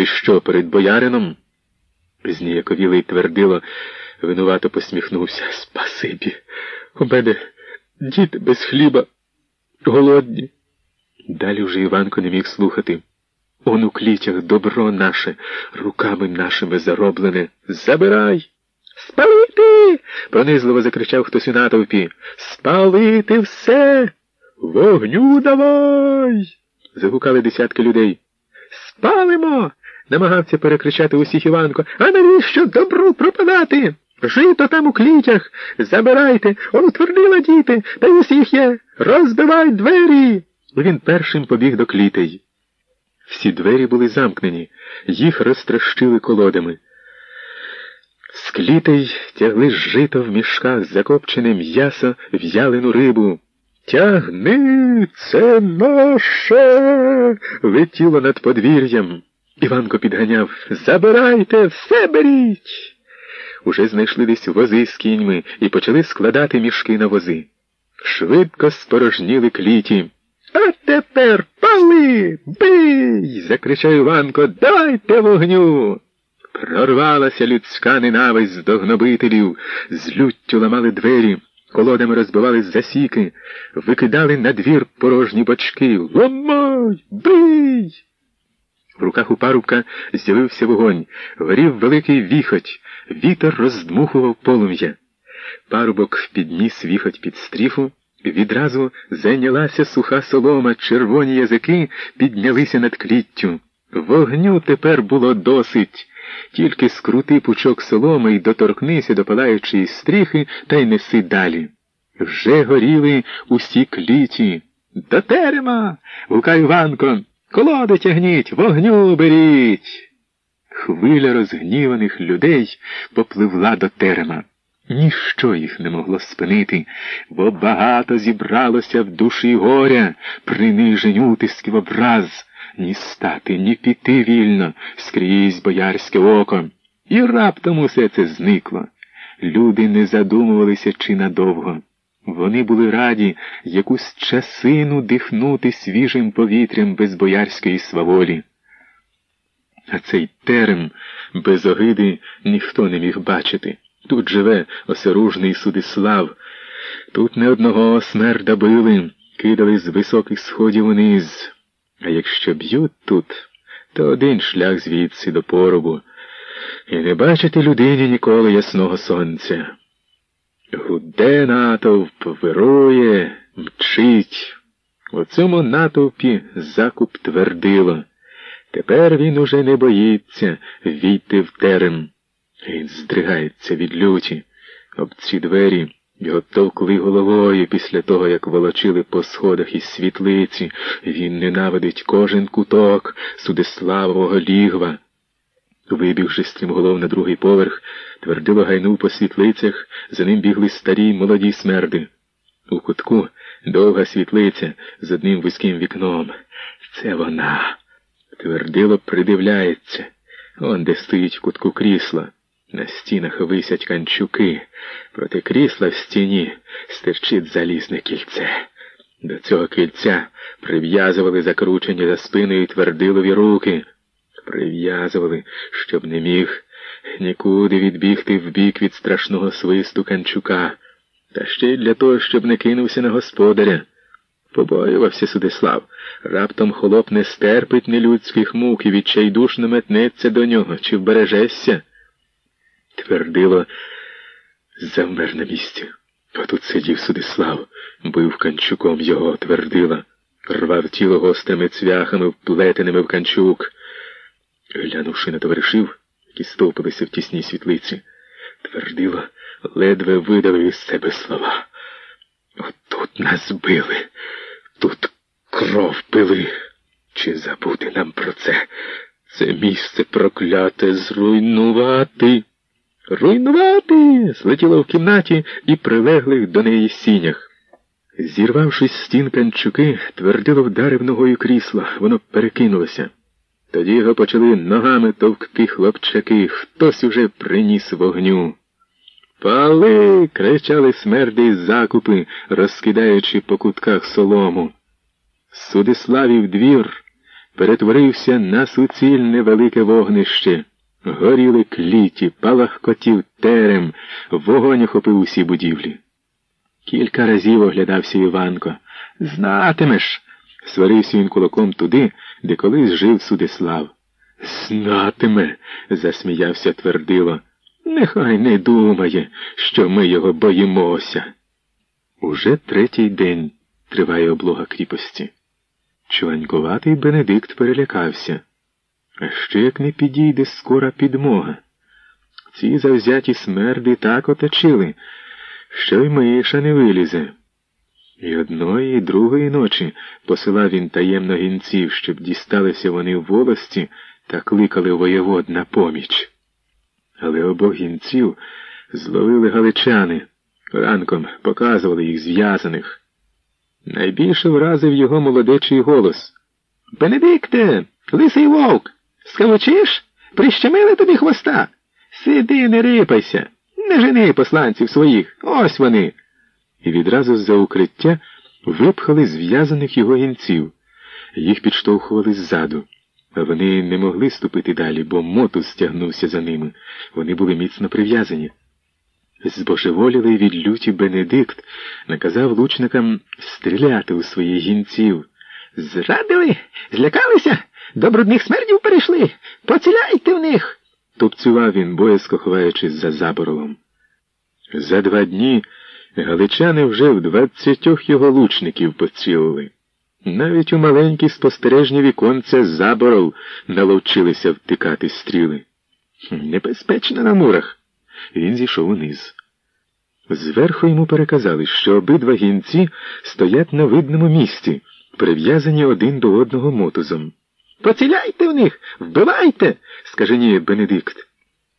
Ти що, перед боярином? Зніяковілий твердило, винувато посміхнувся. Спасибі. У мене діти без хліба, голодні. Далі вже Іванко не міг слухати. Он у клітях добро наше, руками нашими зароблене. Забирай! Спалити! пронизливо закричав хтось у натовпі. Спалити все! Вогню давай! загукали десятки людей. Спалимо! Намагався перекричати усіх Іванко. А навіщо добру пропадати? Жито там у клітях. Забирайте, он утвердила діти, та й усіх є. Розбивай двері. Він першим побіг до клітей. Всі двері були замкнені, їх розтрощили колодами. З клітей тягли жито в мішках, закопчене м'ясо, в'ялену рибу. Тягни, це наше. летіло над подвір'ям. Іванко підганяв Забирайте, все беріть. Уже знайшли десь вози з кіньми і почали складати мішки на вози. Швидко спорожніли кліті. А тепер пали, бий. закричав Іванко. Дайте вогню. Прорвалася людська ненависть до гнобителів, з люттю ламали двері, колодами розбивали засіки, викидали на двір порожні бочки. Ломай, бий. В руках у парубка з'явився вогонь, горів великий віхоть, вітер роздмухував полум'я. Парубок підніс віхоть під стріфу, відразу зайнялася суха солома, червоні язики піднялися над кліттю. Вогню тепер було досить. Тільки скрути пучок соломи й доторкнися до палаючої стріхи та й неси далі. Вже горіли усі кліті. До терема. гукав Іванко. Колоди тягніть, вогню беріть. Хвиля розгніваних людей попливла до терема. Ніщо їх не могло спинити, бо багато зібралося в душі горя, принижень утисків образ, ні стати, ні піти вільно скрізь боярське око. І раптом усе це зникло. Люди не задумувалися чи надовго. Вони були раді якусь часину дихнути свіжим повітрям без боярської сваволі. А цей терем без огиди ніхто не міг бачити. Тут живе осоружний Судислав. Тут не одного смерда били, кидали з високих сходів униз. А якщо б'ють тут, то один шлях звідси до поробу. І не бачити людині ніколи ясного сонця. Гуде натовп вирує, мчить. У цьому натовпі закуп твердило. Тепер він уже не боїться війти в терем. Він здригається від люті. Об ці двері його товкли головою після того, як волочили по сходах із світлиці. Він ненавидить кожен куток Судиславового лігва. Вибігши стрімголов на другий поверх, твердило гайнув по світлицях, за ним бігли старі молоді смерди. У кутку довга світлиця з одним вузьким вікном. Це вона. Твердило придивляється. Он де стоїть в кутку крісла. На стінах висять канчуки, проти крісла в стіні стирчить залізне кільце. До цього кільця прив'язували закручені за спиною твердилові руки. Прив'язували, щоб не міг нікуди відбігти вбік від страшного свисту канчука, та ще й для того, щоб не кинувся на господаря. Побоювався Судислав. Раптом холоп не стерпить нелюдських мук і відчайдушно метнеться до нього, чи вбережешся. Твердило, завмер на місці. Отут сидів Судислав, бив канчуком його, твердила, рвав тіло гостими цвяхами, вплетеними в канчук. Глянувши на товаришів, які стовпилися в тісній світлиці, твердило, ледве видавив із себе слова. Отут нас били, тут кров пили. Чи забути нам про це? Це місце прокляте зруйнувати. Руйнувати. злетіло в кімнаті і прилеглих до неї сінях. Зірвавшись з стін канчуки, твердило вдарив ногою крісло, воно перекинулося. Тоді його почали ногами товкти хлопчаки, хтось уже приніс вогню. Пали. кричали смерди з закупи, розкидаючи по кутках солому. Судиславів двір перетворився на суцільне велике вогнище. Горіли кліті, палахкотів терем, вогонь охопив усі будівлі. Кілька разів оглядався Іванко. Знатимеш. Сварився він кулаком туди, де колись жив Судислав. Знатиме, засміявся твердило. Нехай не думає, що ми його боїмося. Уже третій день триває облога кріпості. Чванькуватий Бенедикт перелякався. А ще як не підійде скора підмога. Ці завзяті смерди так оточили, що й миша не вилізе. І одної, і другої ночі посилав він таємно гінців, щоб дісталися вони в волості та кликали воєвод на поміч. Але обох гінців зловили галичани, ранком показували їх зв'язаних. Найбільше вразив його молодечий голос. Бенедикте, лисий вовк, скавочиш? Прищемили тобі хвоста. Сиди, не рипайся, не жени посланців своїх, ось вони. І відразу з-за укриття випхали зв'язаних його гінців. Їх підштовхували ззаду. Вони не могли ступити далі, бо мотус стягнувся за ними. Вони були міцно прив'язані. Збожеволілий від люті Бенедикт наказав лучникам стріляти у своїх гінців. Зрадили, злякалися, до брудних смердів перейшли. Поціляйте в них. тупцював він, боязко ховаючись за заборовом. За два дні галичани вже в двадцятьох його лучників поцілили. Навіть у маленькі спостережні віконця заборов наловчилися втикати стріли. Небезпечно на мурах. Він зійшов униз. Зверху йому переказали, що обидва гінці стоять на видному місці, прив'язані один до одного мотузом. Поціляйте в них, вбивайте, скаженіє Бенедикт.